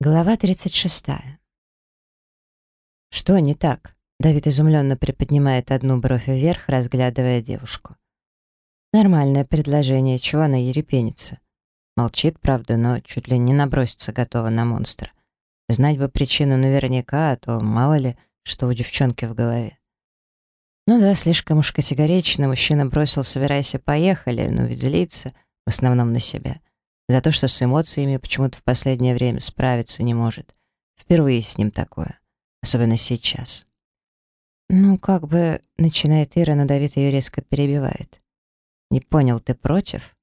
Глава 36. «Что не так?» Давид изумленно приподнимает одну бровь вверх, разглядывая девушку. «Нормальное предложение, чего она ерепенится?» Молчит, правда, но чуть ли не набросится готова на монстра. Знать бы причину наверняка, а то мало ли, что у девчонки в голове. Ну да, слишком уж категорично мужчина бросил «собирайся, поехали», но ведь злится, в основном на себя за то, что с эмоциями почему-то в последнее время справиться не может. Впервые с ним такое, особенно сейчас. «Ну, как бы...» — начинает Ира, но Давид ее резко перебивает. «Не понял, ты против?»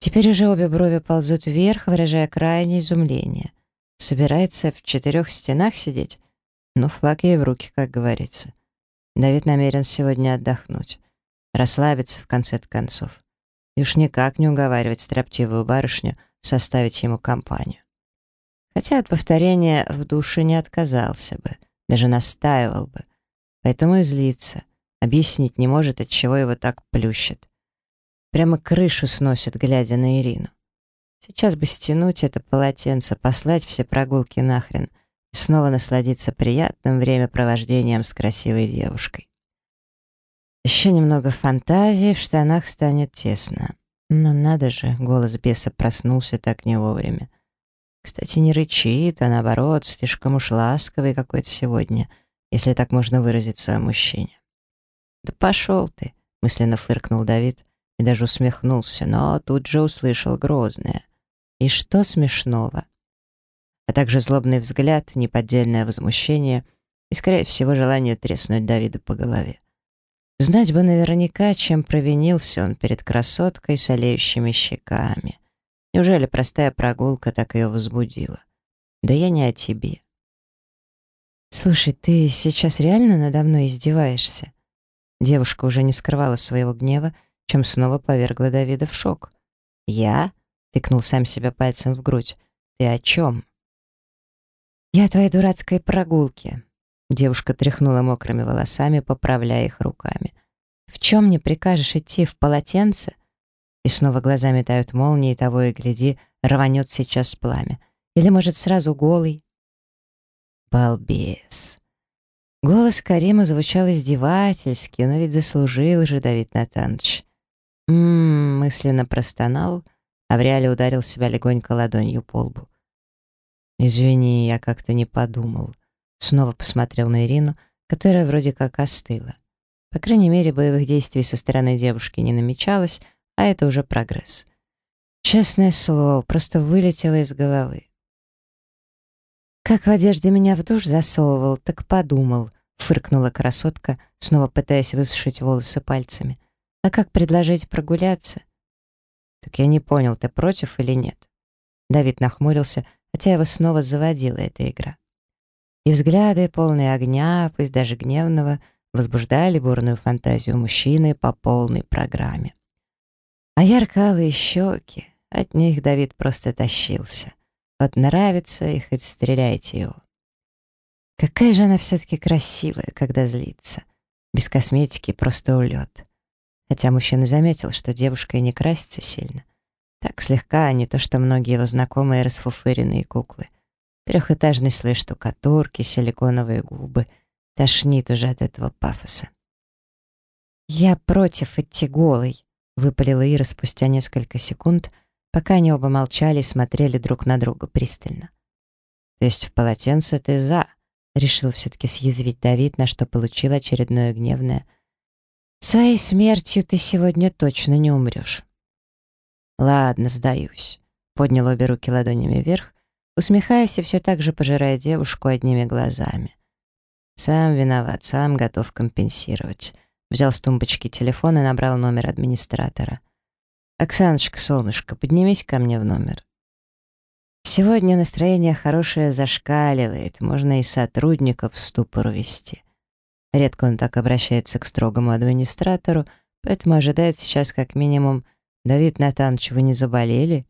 Теперь уже обе брови ползут вверх, выражая крайнее изумление. Собирается в четырех стенах сидеть? Ну, флаг ей в руки, как говорится. Давид намерен сегодня отдохнуть, расслабиться в конце концов и уж никак не уговаривать строптивую барышню составить ему компанию. Хотя от повторения в душе не отказался бы, даже настаивал бы. Поэтому и злится, объяснить не может, от чего его так плющит. Прямо крышу сносит, глядя на Ирину. Сейчас бы стянуть это полотенце, послать все прогулки нахрен и снова насладиться приятным времяпровождением с красивой девушкой. Еще немного фантазии, в штанах станет тесно. Но надо же, голос беса проснулся так не вовремя. Кстати, не рычит, а наоборот, слишком уж ласковый какой-то сегодня, если так можно выразиться о мужчине. «Да пошел ты!» — мысленно фыркнул Давид и даже усмехнулся, но тут же услышал грозное. «И что смешного?» А также злобный взгляд, неподдельное возмущение и, скорее всего, желание треснуть Давида по голове. Знать бы наверняка, чем провинился он перед красоткой с олеющими щеками. Неужели простая прогулка так ее возбудила? Да я не о тебе. «Слушай, ты сейчас реально надо мной издеваешься?» Девушка уже не скрывала своего гнева, чем снова повергла Давида в шок. «Я?» — тыкнул сам себя пальцем в грудь. «Ты о чем?» «Я о твоей дурацкой прогулке. Девушка тряхнула мокрыми волосами, поправляя их руками. «В чем мне прикажешь идти, в полотенце?» И снова глаза метают молнии, того и гляди, рванет сейчас пламя. Или, может, сразу голый? Балбес. Голос Карима звучал издевательски, но ведь заслужил же Давид Натанович. «М-м-м», мысленно простонал, а в реале ударил себя легонько ладонью по лбу. «Извини, я как-то не подумал». Снова посмотрел на Ирину, которая вроде как остыла. По крайней мере, боевых действий со стороны девушки не намечалось, а это уже прогресс. Честное слово, просто вылетело из головы. «Как в одежде меня в душ засовывал, так подумал», — фыркнула красотка, снова пытаясь высушить волосы пальцами. «А как предложить прогуляться?» «Так я не понял, ты против или нет?» Давид нахмурился, хотя его снова заводила эта игра и взгляды, полные огня, пусть даже гневного, возбуждали бурную фантазию мужчины по полной программе. А яркалые щеки, от них Давид просто тащился. Вот нравится и хоть стреляйте его. Какая же она все-таки красивая, когда злится. Без косметики просто улет. Хотя мужчина заметил, что девушка и не красится сильно. Так слегка, а не то, что многие его знакомые расфуфыренные куклы — Трехэтажный слой штукатурки, силиконовые губы. Тошнит уже от этого пафоса. «Я против идти голой», — выпалила Ира спустя несколько секунд, пока они оба молчали и смотрели друг на друга пристально. «То есть в полотенце ты за?» — решил все-таки съязвить Давид, на что получил очередное гневное. «Своей смертью ты сегодня точно не умрешь». «Ладно, сдаюсь», — поднял обе руки ладонями вверх усмехаясь и все так же пожирая девушку одними глазами. Сам виноват, сам готов компенсировать. Взял с тумбочки телефон и набрал номер администратора. «Оксаночка, солнышко, поднимись ко мне в номер». Сегодня настроение хорошее зашкаливает, можно и сотрудников в ступор вести. Редко он так обращается к строгому администратору, поэтому ожидает сейчас как минимум «Давид Натанович, вы не заболели?»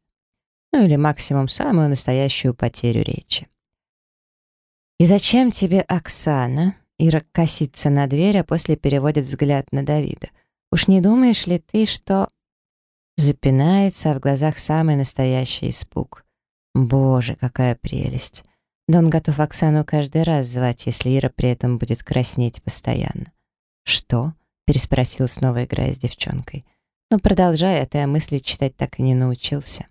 Ну или максимум самую настоящую потерю речи. «И зачем тебе Оксана?» Ира косится на дверь, а после переводит взгляд на Давида. «Уж не думаешь ли ты, что...» Запинается, а в глазах самый настоящий испуг. Боже, какая прелесть! Да он готов Оксану каждый раз звать, если Ира при этом будет краснеть постоянно. «Что?» — переспросил снова, играя с девчонкой. Но, продолжая, это я мысли читать так и не научился.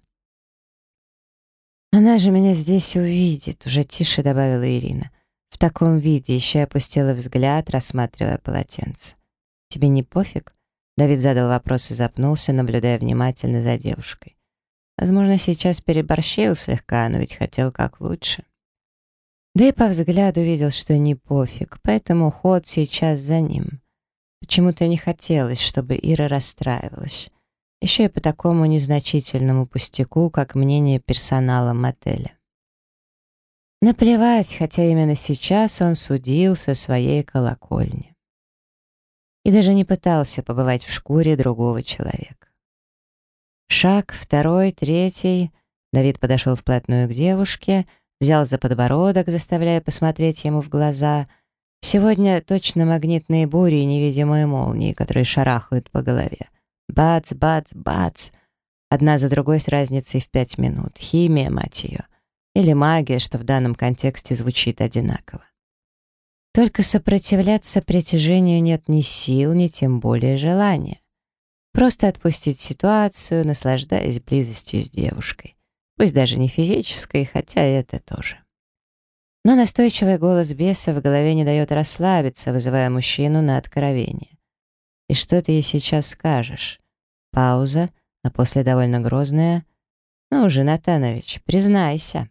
«Она же меня здесь увидит», — уже тише добавила Ирина. В таком виде еще опустила взгляд, рассматривая полотенце. «Тебе не пофиг?» Давид задал вопрос и запнулся, наблюдая внимательно за девушкой. Возможно, сейчас переборщил слегка, но ведь хотел как лучше. Да и по взгляду видел, что не пофиг, поэтому ход сейчас за ним. Почему-то не хотелось, чтобы Ира расстраивалась. Еще и по такому незначительному пустяку, как мнение персонала мотеля. Наплевать, хотя именно сейчас он судил со своей колокольни. И даже не пытался побывать в шкуре другого человека. Шаг, второй, третий. Давид подошел вплотную к девушке, взял за подбородок, заставляя посмотреть ему в глаза. Сегодня точно магнитные бури и невидимые молнии, которые шарахают по голове. Бац, бац, бац. Одна за другой с разницей в пять минут. Химия, мать ее. Или магия, что в данном контексте звучит одинаково. Только сопротивляться притяжению нет ни сил, ни тем более желания. Просто отпустить ситуацию, наслаждаясь близостью с девушкой. Пусть даже не физической, хотя это тоже. Но настойчивый голос беса в голове не дает расслабиться, вызывая мужчину на откровение. «И что ты ей сейчас скажешь?» Пауза, а после довольно грозная. «Ну же, Натанович, признайся».